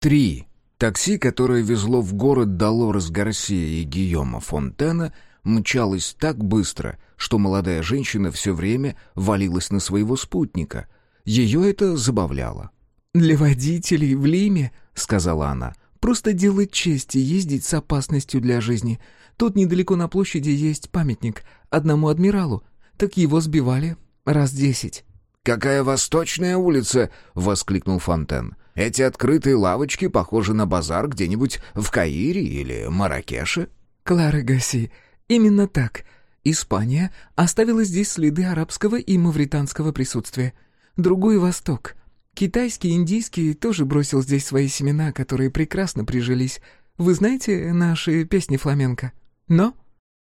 Три. Такси, которое везло в город Долорес Гарсия и Гийома Фонтена, мчалось так быстро, что молодая женщина все время валилась на своего спутника. Ее это забавляло. «Для водителей в Лиме, — сказала она, — просто делает честь ездить с опасностью для жизни. Тут недалеко на площади есть памятник одному адмиралу. Так его сбивали раз десять». «Какая восточная улица!» — воскликнул Фонтен. Эти открытые лавочки похожи на базар где-нибудь в Каире или Маракеше». «Клара Гаси, именно так. Испания оставила здесь следы арабского и мавританского присутствия. Другой Восток. Китайский, индийский тоже бросил здесь свои семена, которые прекрасно прижились. Вы знаете наши песни фламенко? Но?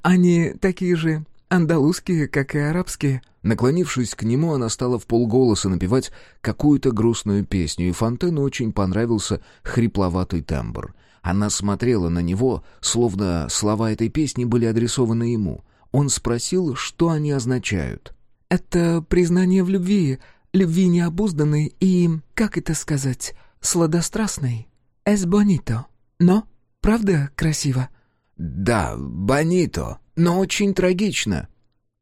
Они такие же андалузские, как и арабские». Наклонившись к нему, она стала в полголоса напевать какую-то грустную песню, и Фонтену очень понравился хрипловатый тембр. Она смотрела на него, словно слова этой песни были адресованы ему. Он спросил, что они означают. «Это признание в любви, любви необузданной и, как это сказать, сладострастной. Es bonito. Но, правда, красиво?» «Да, bonito, но очень трагично».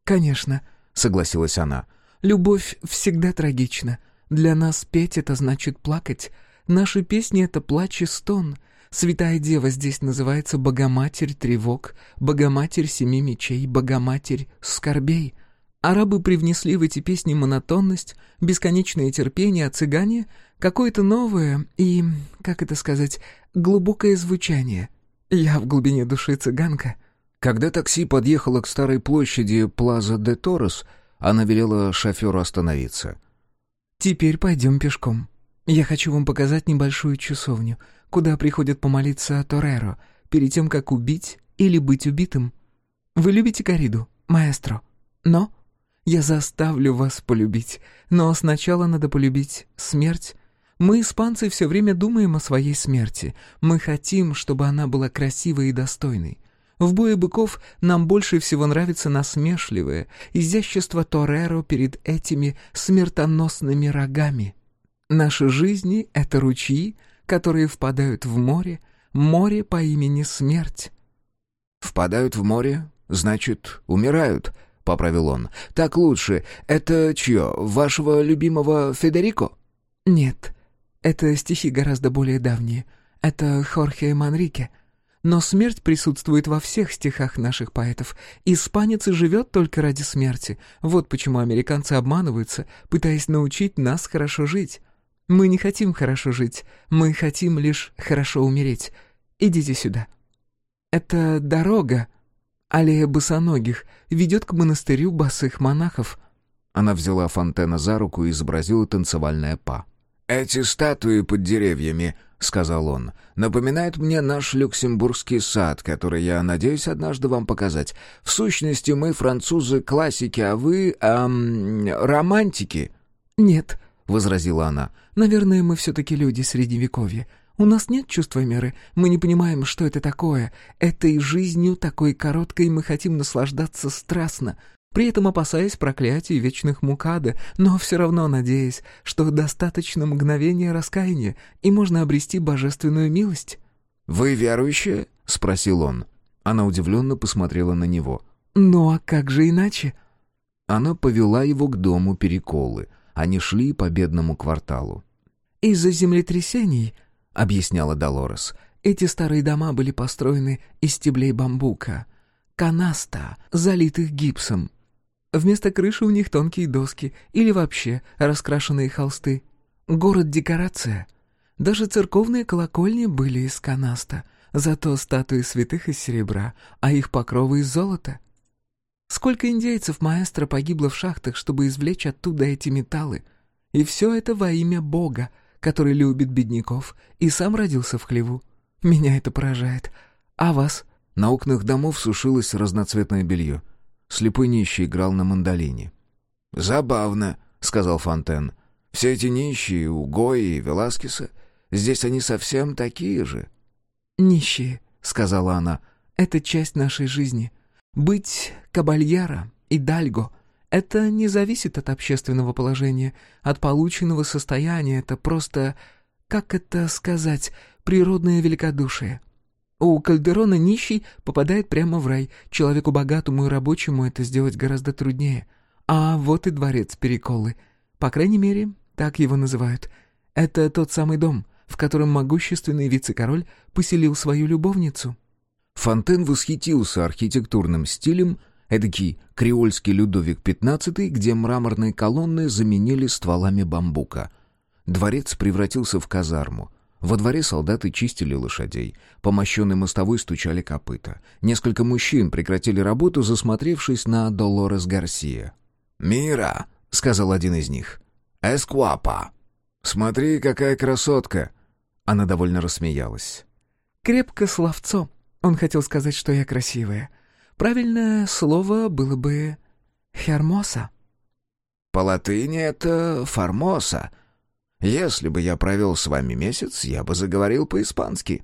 «Конечно» согласилась она. «Любовь всегда трагична. Для нас петь — это значит плакать. Наши песни — это плач и стон. Святая Дева здесь называется Богоматерь тревог, Богоматерь семи мечей, Богоматерь скорбей. Арабы привнесли в эти песни монотонность, бесконечное терпение, а цыгане — какое-то новое и, как это сказать, глубокое звучание. Я в глубине души цыганка — когда такси подъехало к старой площади Плаза де Торрес, она велела шоферу остановиться. «Теперь пойдем пешком. Я хочу вам показать небольшую часовню, куда приходят помолиться Тореро, перед тем, как убить или быть убитым. Вы любите кориду, маэстро? Но? Я заставлю вас полюбить, но сначала надо полюбить смерть». Мы, испанцы, все время думаем о своей смерти. Мы хотим, чтобы она была красивой и достойной. В бое быков нам больше всего нравится насмешливое изящество Тореро перед этими смертоносными рогами. Наши жизни — это ручьи, которые впадают в море, море по имени Смерть. «Впадают в море, значит, умирают», — поправил он. «Так лучше. Это чье, вашего любимого Федерико?» «Нет, это стихи гораздо более давние. Это Хорхе Манрике. Но смерть присутствует во всех стихах наших поэтов. Испанец и живет только ради смерти. Вот почему американцы обманываются, пытаясь научить нас хорошо жить. Мы не хотим хорошо жить, мы хотим лишь хорошо умереть. Идите сюда. Это дорога, аллея босоногих, ведет к монастырю босых монахов. Она взяла Фонтена за руку и изобразила танцевальное па. «Эти статуи под деревьями», — сказал он, — «напоминают мне наш люксембургский сад, который я надеюсь однажды вам показать. В сущности, мы французы классики, а вы... Эм, романтики». «Нет», — возразила она, — «наверное, мы все-таки люди Средневековья. У нас нет чувства меры, мы не понимаем, что это такое. Этой жизнью, такой короткой, мы хотим наслаждаться страстно, при этом опасаясь проклятий вечных мукада, но все равно надеясь, что достаточно мгновения раскаяния, и можно обрести божественную милость. «Вы верующая?» — спросил он. Она удивленно посмотрела на него. «Ну а как же иначе?» Она повела его к дому Переколы. Они шли по бедному кварталу. «Из-за землетрясений», — объясняла Долорес, — «эти старые дома были построены из стеблей бамбука, канаста, залитых гипсом. Вместо крыши у них тонкие доски или вообще раскрашенные холсты. Город-декорация. Даже церковные колокольни были из канаста, зато статуи святых из серебра, а их покровы из золота. Сколько индейцев маэстро погибло в шахтах, чтобы извлечь оттуда эти металлы. И все это во имя Бога, который любит бедняков и сам родился в хлеву. Меня это поражает. А вас? На окнах домов сушилось разноцветное белье. Слепой нищий играл на мандолине. «Забавно», — сказал Фонтен. «Все эти нищие, у и Веласкеса, здесь они совсем такие же». «Нищие», — сказала она, — «это часть нашей жизни. Быть кабальяра и дальго — это не зависит от общественного положения, от полученного состояния, это просто как это сказать, природное великодушие. У Кальдерона нищий попадает прямо в рай, человеку богатому и рабочему это сделать гораздо труднее. А вот и дворец Переколы. По крайней мере, так его называют. Это тот самый дом, в котором могущественный вице-король поселил свою любовницу. Фонтен восхитился архитектурным стилем, эдакий креольский Людовик XV, где мраморные колонны заменили стволами бамбука. Дворец превратился в казарму. Во дворе солдаты чистили лошадей, по мощенной мостовой стучали копыта. Несколько мужчин прекратили работу, засмотревшись на Долорес Гарсия. «Мира!» — сказал один из них. «Эскуапа!» «Смотри, какая красотка!» Она довольно рассмеялась. «Крепко словцо. Он хотел сказать, что я красивая. Правильное слово было бы «хермоса». «По латыни это «формоса». Если бы я провел с вами месяц, я бы заговорил по-испански».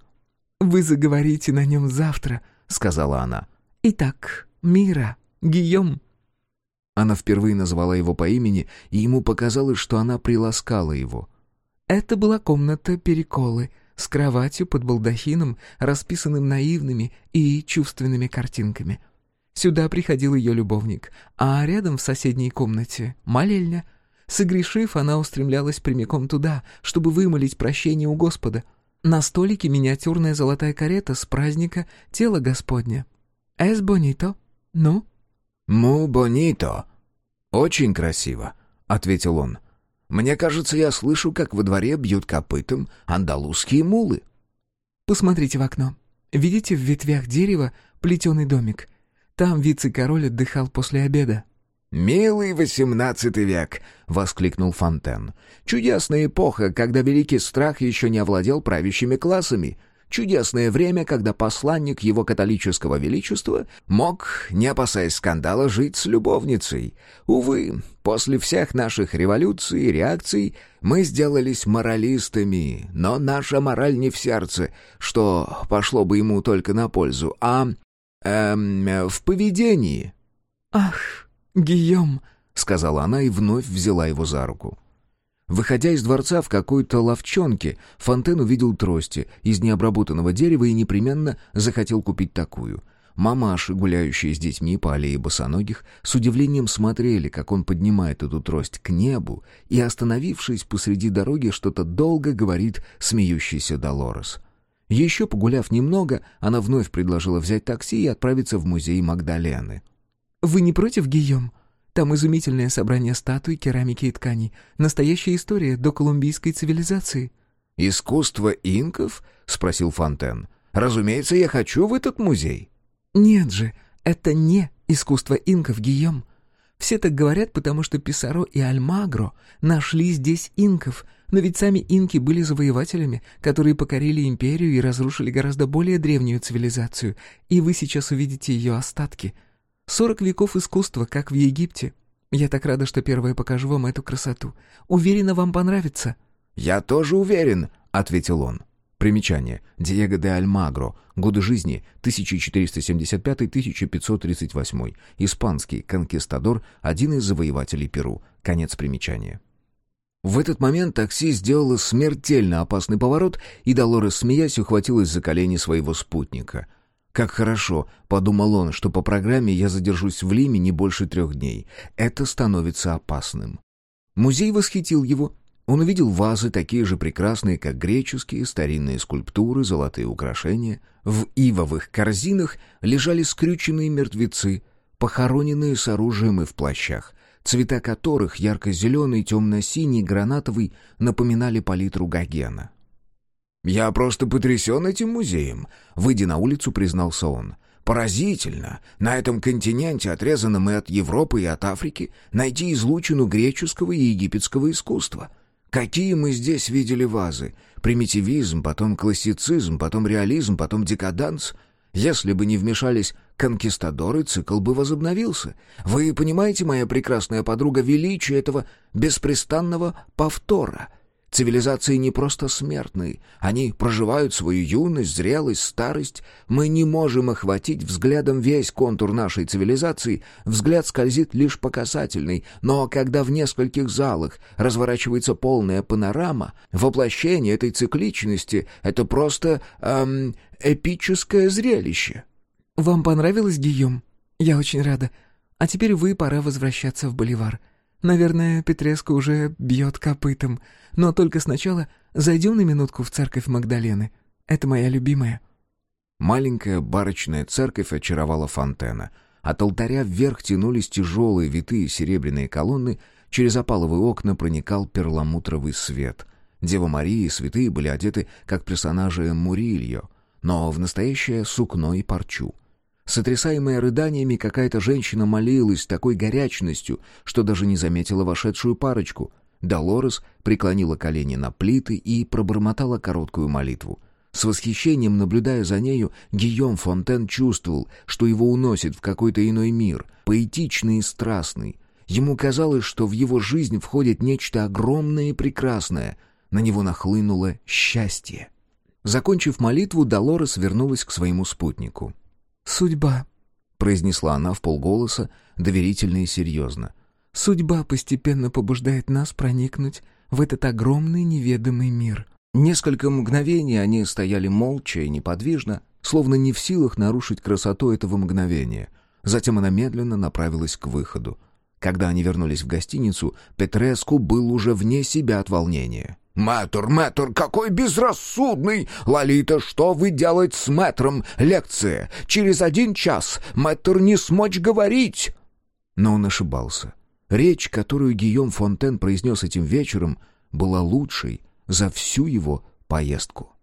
«Вы заговорите на нем завтра», — сказала она. «Итак, Мира, Гийом». Она впервые назвала его по имени, и ему показалось, что она приласкала его. Это была комната Переколы с кроватью под балдахином, расписанным наивными и чувственными картинками. Сюда приходил ее любовник, а рядом в соседней комнате — молельня. Согрешив, она устремлялась прямиком туда, чтобы вымолить прощение у Господа. На столике миниатюрная золотая карета с праздника «Тело Господня». «Эс бонито?» «Ну?» «Му бонито». «Очень красиво», — ответил он. Мне кажется, я слышу, как во дворе бьют копытом андалузские мулы». «Посмотрите в окно. Видите в ветвях дерева плетеный домик? Там вице-король отдыхал после обеда». «Милый восемнадцатый век!» — воскликнул Фонтен. «Чудесная эпоха, когда великий страх еще не овладел правящими классами. Чудесное время, когда посланник его католического величества мог, не опасаясь скандала, жить с любовницей. Увы, после всех наших революций и реакций мы сделались моралистами, но наша мораль не в сердце, что пошло бы ему только на пользу, а эм, в поведении». «Ах, Гийом!» — сказала она и вновь взяла его за руку. Выходя из дворца в какой-то ловчонке, Фонтен увидел трости из необработанного дерева и непременно захотел купить такую. Мамаши, гуляющие с детьми по аллее босоногих, с удивлением смотрели, как он поднимает эту трость к небу и, остановившись посреди дороги, что-то долго говорит смеющийся Долорес. Еще погуляв немного, она вновь предложила взять такси и отправиться в музей Магдалены. «Вы не против, Гийом?» Там изумительное собрание статуй, керамики и тканей. Настоящая история до колумбийской цивилизации». «Искусство инков?» — спросил Фонтен. «Разумеется, я хочу в этот музей». «Нет же, это не искусство инков, Гийом. Все так говорят, потому что Писаро и Альмагро нашли здесь инков, но ведь сами инки были завоевателями, которые покорили империю и разрушили гораздо более древнюю цивилизацию, и вы сейчас увидите ее остатки — Сорок веков искусства, как в Египте. Я так рада, что первая покажу вам эту красоту. Уверена, вам понравится». «Я тоже уверен», — ответил он. Примечание. Диего де Альмагро. Годы жизни 1475-1538. Испанский конкистадор, один из завоевателей Перу. Конец примечания. В этот момент такси сделало смертельно опасный поворот, и Долорес, смеясь, ухватилась за колени своего спутника — «Как хорошо», — подумал он, — «что по программе я задержусь в Лиме не больше трех дней. Это становится опасным». Музей восхитил его. Он увидел вазы, такие же прекрасные, как греческие, старинные скульптуры, золотые украшения. В ивовых корзинах лежали скрюченные мертвецы, похороненные с оружием и в плащах, цвета которых, ярко-зеленый, темно-синий, гранатовый, напоминали палитру Гогена. «Я просто потрясен этим музеем», — выйдя на улицу, признался он. «Поразительно! На этом континенте, отрезанном и от Европы, и от Африки, найти излучину греческого и египетского искусства. Какие мы здесь видели вазы! Примитивизм, потом классицизм, потом реализм, потом декаданс. Если бы не вмешались конкистадоры, цикл бы возобновился. Вы понимаете, моя прекрасная подруга, величие этого беспрестанного повтора — Цивилизации не просто смертны, они проживают свою юность, зрелость, старость. Мы не можем охватить взглядом весь контур нашей цивилизации, взгляд скользит лишь по касательной, но когда в нескольких залах разворачивается полная панорама, воплощение этой цикличности — это просто эм, эпическое зрелище. «Вам понравилось, Гийом? Я очень рада. А теперь вы, пора возвращаться в Боливар». Наверное, Петреско уже бьет копытом. Но только сначала зайдем на минутку в церковь Магдалены. Это моя любимая». Маленькая барочная церковь очаровала фонтена. От алтаря вверх тянулись тяжелые витые серебряные колонны, через опаловые окна проникал перламутровый свет. Дева Мария и святые были одеты, как персонажи Мурильо, но в настоящее сукно и парчу — Сотрясаемая рыданиями, какая-то женщина молилась такой горячностью, что даже не заметила вошедшую парочку. Долорес преклонила колени на плиты и пробормотала короткую молитву. С восхищением, наблюдая за нею, Гийом Фонтен чувствовал, что его уносит в какой-то иной мир, поэтичный и страстный. Ему казалось, что в его жизнь входит нечто огромное и прекрасное. На него нахлынуло счастье. Закончив молитву, Долорес вернулась к своему спутнику. «Судьба», — произнесла она в полголоса, доверительно и серьезно. «Судьба постепенно побуждает нас проникнуть в этот огромный неведомый мир». Несколько мгновений они стояли молча и неподвижно, словно не в силах нарушить красоту этого мгновения. Затем она медленно направилась к выходу. Когда они вернулись в гостиницу, Петреску был уже вне себя от волнения. «Мэтр, мэтр, какой безрассудный! Лолита, что вы делаете с мэтром? Лекция! Через один час мэтр не смочь говорить!» Но он ошибался. Речь, которую Гийом Фонтен произнес этим вечером, была лучшей за всю его поездку.